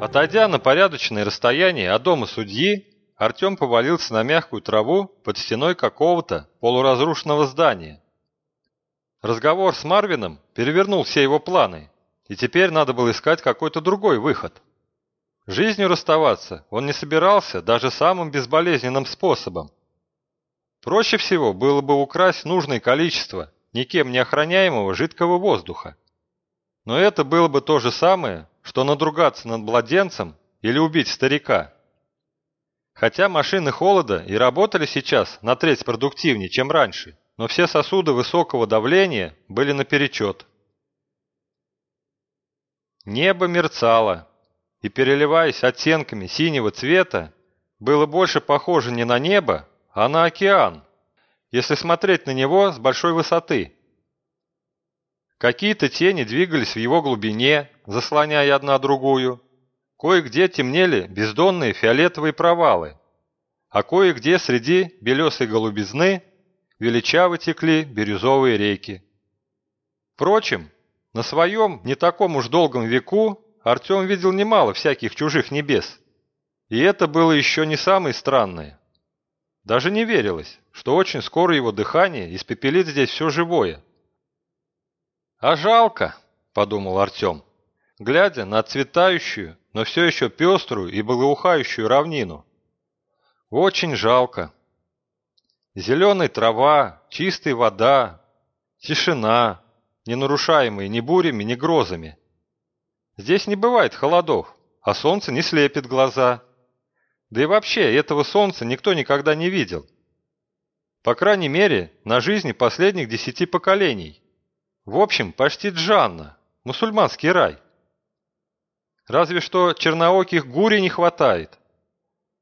Отойдя на порядочное расстояние от дома судьи, Артем повалился на мягкую траву под стеной какого-то полуразрушенного здания. Разговор с Марвином перевернул все его планы, и теперь надо было искать какой-то другой выход. Жизнью расставаться он не собирался даже самым безболезненным способом. Проще всего было бы украсть нужное количество никем не охраняемого жидкого воздуха. Но это было бы то же самое, что надругаться над младенцем или убить старика. Хотя машины холода и работали сейчас на треть продуктивнее, чем раньше, но все сосуды высокого давления были наперечет. Небо мерцало, и, переливаясь оттенками синего цвета, было больше похоже не на небо, а на океан, если смотреть на него с большой высоты. Какие-то тени двигались в его глубине, заслоняя одна другую. Кое-где темнели бездонные фиолетовые провалы, а кое-где среди белесой голубизны величаво текли бирюзовые реки. Впрочем, на своем не таком уж долгом веку Артем видел немало всяких чужих небес. И это было еще не самое странное. Даже не верилось, что очень скоро его дыхание испепелит здесь все живое. «А жалко», — подумал Артем, глядя на цветающую, но все еще пеструю и благоухающую равнину. «Очень жалко. Зеленая трава, чистая вода, тишина, не нарушаемые ни бурями, ни грозами. Здесь не бывает холодов, а солнце не слепит глаза. Да и вообще, этого солнца никто никогда не видел. По крайней мере, на жизни последних десяти поколений. В общем, почти Джанна, мусульманский рай. Разве что чернооких гури не хватает.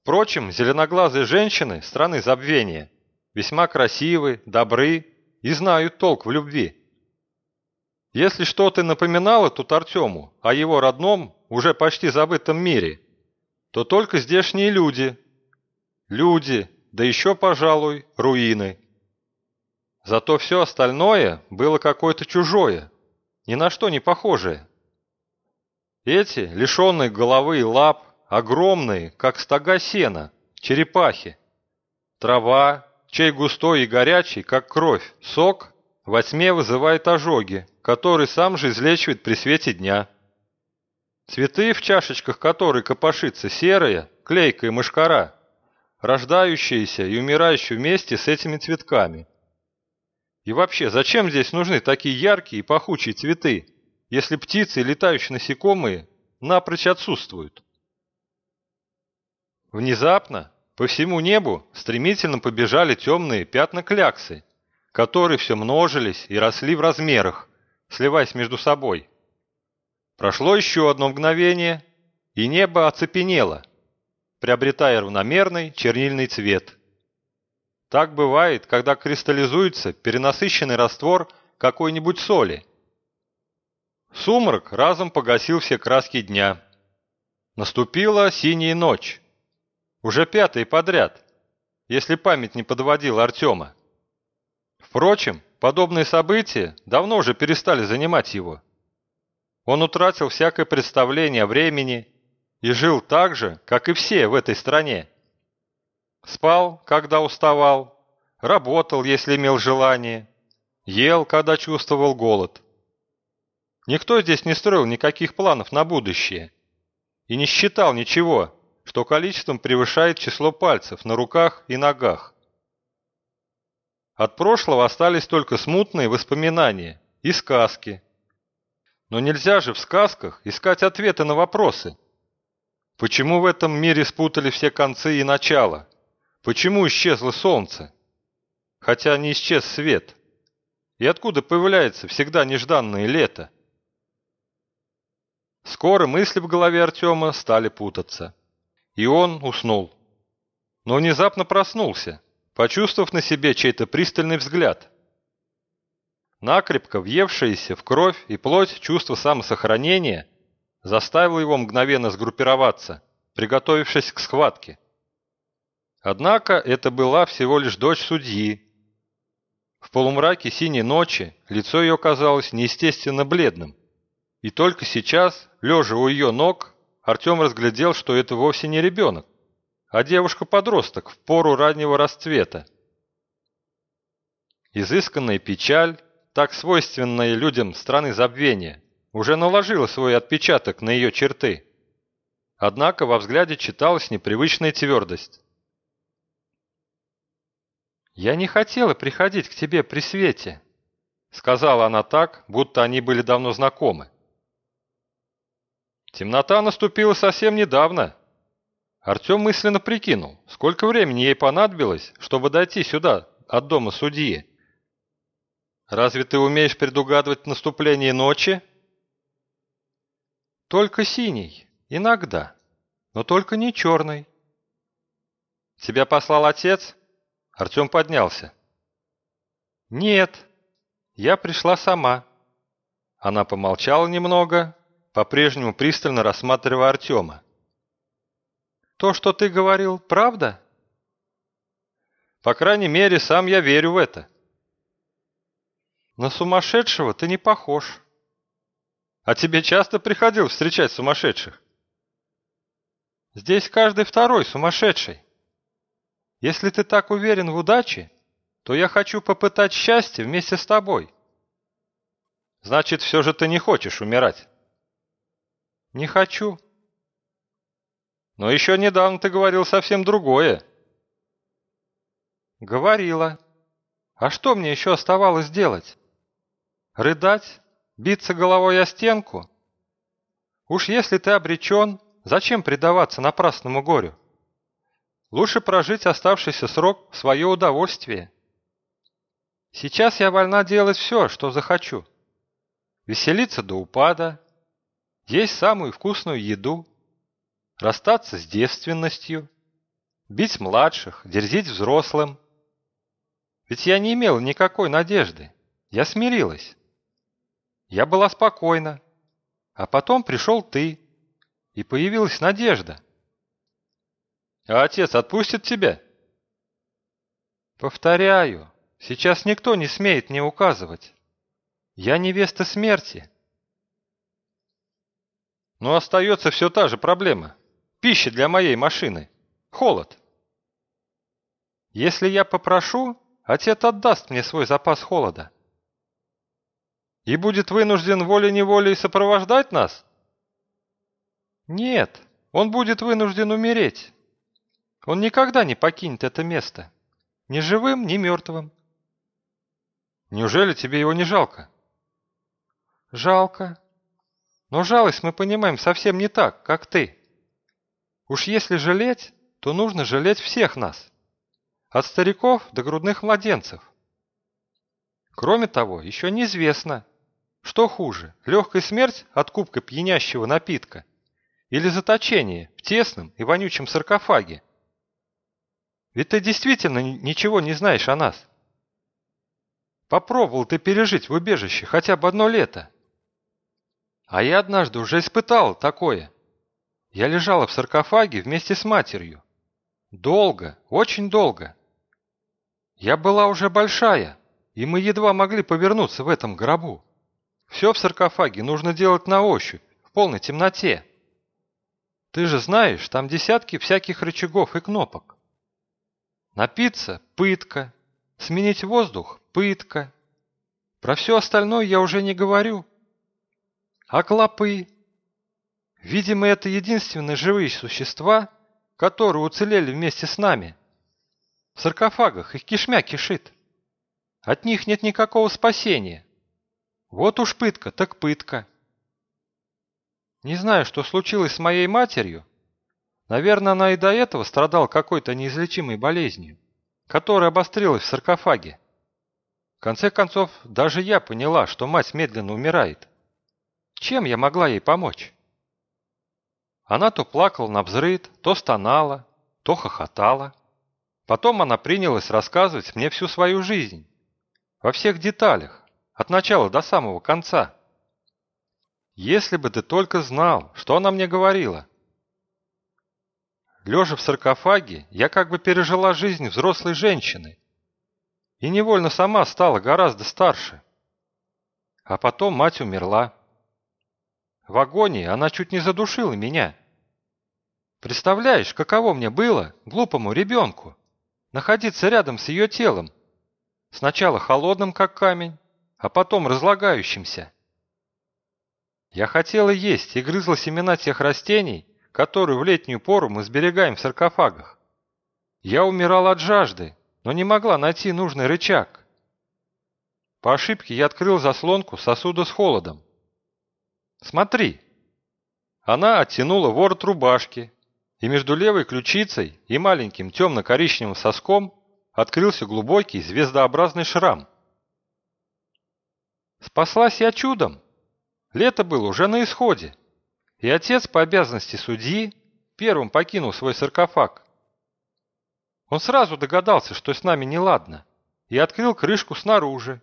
Впрочем, зеленоглазые женщины страны забвения весьма красивы, добры и знают толк в любви. Если что-то напоминало тут Артему о его родном, уже почти забытом мире, то только здешние люди. Люди, да еще, пожалуй, руины. Зато все остальное было какое-то чужое, ни на что не похожее. Эти, лишенные головы и лап, огромные, как стога сена, черепахи. Трава, чей густой и горячий, как кровь, сок во тьме вызывает ожоги, который сам же излечивает при свете дня. Цветы, в чашечках которой копошится серая, клейкая мышкара, рождающиеся и умирающие вместе с этими цветками. И вообще, зачем здесь нужны такие яркие и пахучие цветы, если птицы и летающие насекомые напрочь отсутствуют? Внезапно по всему небу стремительно побежали темные пятна кляксы, которые все множились и росли в размерах, сливаясь между собой. Прошло еще одно мгновение, и небо оцепенело, приобретая равномерный чернильный цвет. Так бывает, когда кристаллизуется перенасыщенный раствор какой-нибудь соли. Сумрак разом погасил все краски дня. Наступила синяя ночь. Уже пятый подряд, если память не подводила Артема. Впрочем, подобные события давно уже перестали занимать его. Он утратил всякое представление о времени и жил так же, как и все в этой стране. Спал, когда уставал, работал, если имел желание, ел, когда чувствовал голод. Никто здесь не строил никаких планов на будущее и не считал ничего, что количеством превышает число пальцев на руках и ногах. От прошлого остались только смутные воспоминания и сказки. Но нельзя же в сказках искать ответы на вопросы. Почему в этом мире спутали все концы и начала? Почему исчезло солнце? Хотя не исчез свет. И откуда появляется всегда нежданное лето? Скоро мысли в голове Артема стали путаться. И он уснул. Но внезапно проснулся почувствовав на себе чей-то пристальный взгляд. Накрепко въевшееся в кровь и плоть чувство самосохранения заставило его мгновенно сгруппироваться, приготовившись к схватке. Однако это была всего лишь дочь судьи. В полумраке синей ночи лицо ее казалось неестественно бледным, и только сейчас, лежа у ее ног, Артем разглядел, что это вовсе не ребенок, а девушка-подросток в пору раннего расцвета. Изысканная печаль, так свойственная людям страны забвения, уже наложила свой отпечаток на ее черты. Однако во взгляде читалась непривычная твердость. «Я не хотела приходить к тебе при свете», — сказала она так, будто они были давно знакомы. Темнота наступила совсем недавно. Артем мысленно прикинул, сколько времени ей понадобилось, чтобы дойти сюда, от дома судьи. Разве ты умеешь предугадывать наступление ночи? Только синий, иногда, но только не черный. Тебя послал отец? Артем поднялся. Нет, я пришла сама. Она помолчала немного, по-прежнему пристально рассматривая Артема. То, что ты говорил, правда? По крайней мере, сам я верю в это. На сумасшедшего ты не похож. А тебе часто приходил встречать сумасшедших? Здесь каждый второй сумасшедший. Если ты так уверен в удаче, то я хочу попытать счастье вместе с тобой. Значит, все же ты не хочешь умирать? Не хочу. Но еще недавно ты говорил совсем другое. Говорила. А что мне еще оставалось делать? Рыдать? Биться головой о стенку? Уж если ты обречен, зачем предаваться напрасному горю? Лучше прожить оставшийся срок в свое удовольствие. Сейчас я вольна делать все, что захочу. Веселиться до упада, есть самую вкусную еду, расстаться с девственностью, бить младших, дерзить взрослым. Ведь я не имел никакой надежды, я смирилась. Я была спокойна. А потом пришел ты, и появилась надежда. А отец отпустит тебя? Повторяю, сейчас никто не смеет мне указывать. Я невеста смерти. Но остается все та же проблема. Пища для моей машины. Холод. Если я попрошу, отец отдаст мне свой запас холода и будет вынужден волей-неволей сопровождать нас? Нет, он будет вынужден умереть. Он никогда не покинет это место. Ни живым, ни мертвым. Неужели тебе его не жалко? Жалко. Но жалость мы понимаем совсем не так, как ты. Уж если жалеть, то нужно жалеть всех нас. От стариков до грудных младенцев. Кроме того, еще неизвестно, что хуже, легкая смерть от кубка пьянящего напитка или заточение в тесном и вонючем саркофаге? Ведь ты действительно ничего не знаешь о нас. Попробовал ты пережить в убежище хотя бы одно лето. А я однажды уже испытал такое. Я лежала в саркофаге вместе с матерью. Долго, очень долго. Я была уже большая, и мы едва могли повернуться в этом гробу. Все в саркофаге нужно делать на ощупь, в полной темноте. Ты же знаешь, там десятки всяких рычагов и кнопок. Напиться – пытка, сменить воздух – пытка. Про все остальное я уже не говорю. А клопы? Видимо, это единственные живые существа, которые уцелели вместе с нами. В саркофагах их кишмя кишит. От них нет никакого спасения. Вот уж пытка, так пытка. Не знаю, что случилось с моей матерью. Наверное, она и до этого страдала какой-то неизлечимой болезнью, которая обострилась в саркофаге. В конце концов, даже я поняла, что мать медленно умирает. Чем я могла ей помочь? Она то плакала на взрыд, то стонала, то хохотала. Потом она принялась рассказывать мне всю свою жизнь, во всех деталях, от начала до самого конца. Если бы ты только знал, что она мне говорила. Лежа в саркофаге, я как бы пережила жизнь взрослой женщины. И невольно сама стала гораздо старше. А потом мать умерла. В агонии она чуть не задушила меня. Представляешь, каково мне было, глупому ребенку, находиться рядом с ее телом, сначала холодным, как камень, а потом разлагающимся. Я хотела есть и грызла семена тех растений, которые в летнюю пору мы сберегаем в саркофагах. Я умирала от жажды, но не могла найти нужный рычаг. По ошибке я открыл заслонку сосуда с холодом. Смотри. Она оттянула ворот рубашки, и между левой ключицей и маленьким темно-коричневым соском открылся глубокий звездообразный шрам. Спаслась я чудом. Лето было уже на исходе, и отец по обязанности судьи первым покинул свой саркофаг. Он сразу догадался, что с нами неладно, и открыл крышку снаружи.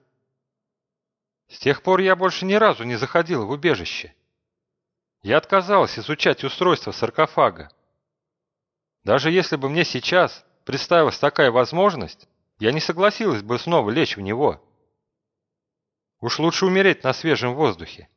С тех пор я больше ни разу не заходил в убежище. Я отказалась изучать устройство саркофага. Даже если бы мне сейчас представилась такая возможность, я не согласилась бы снова лечь в него. Уж лучше умереть на свежем воздухе.